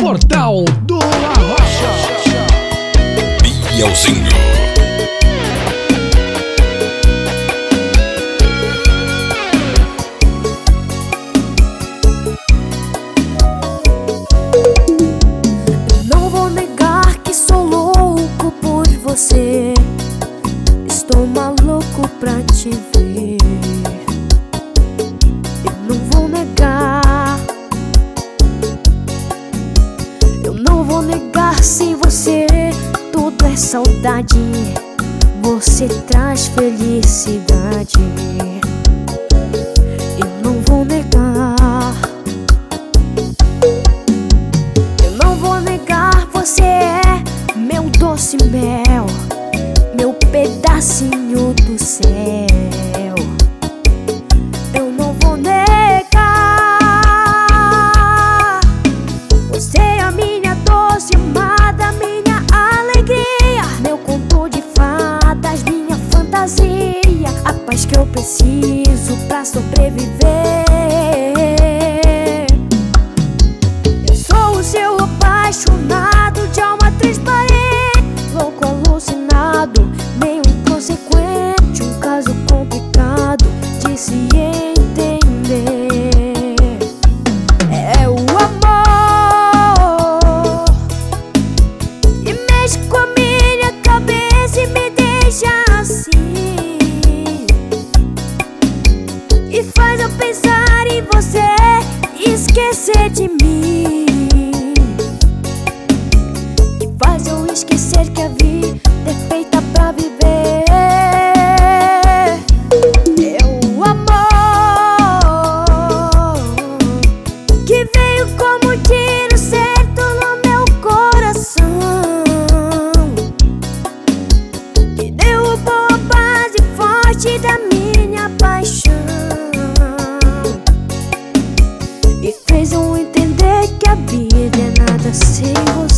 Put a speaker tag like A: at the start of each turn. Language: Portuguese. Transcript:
A: Portal do Arrocha.
B: Bielzinho.
C: Não vou negar que sou louco por você. Sem você. Tudo é saudade. Você traz felicidade. Eu não vou negar. Eu não vou negar, você é meu doce mel, meu pedacinho do céu. Paz que eu preciso pra sobreviver. E faz eu pensar em você esquecer de mim. E faz eu esquecer que a vida é feita pra viver. O amor que veio como tiro certo no meu coração. Que derrubou a base forte da minha fez eu entender que a vida é nada sem você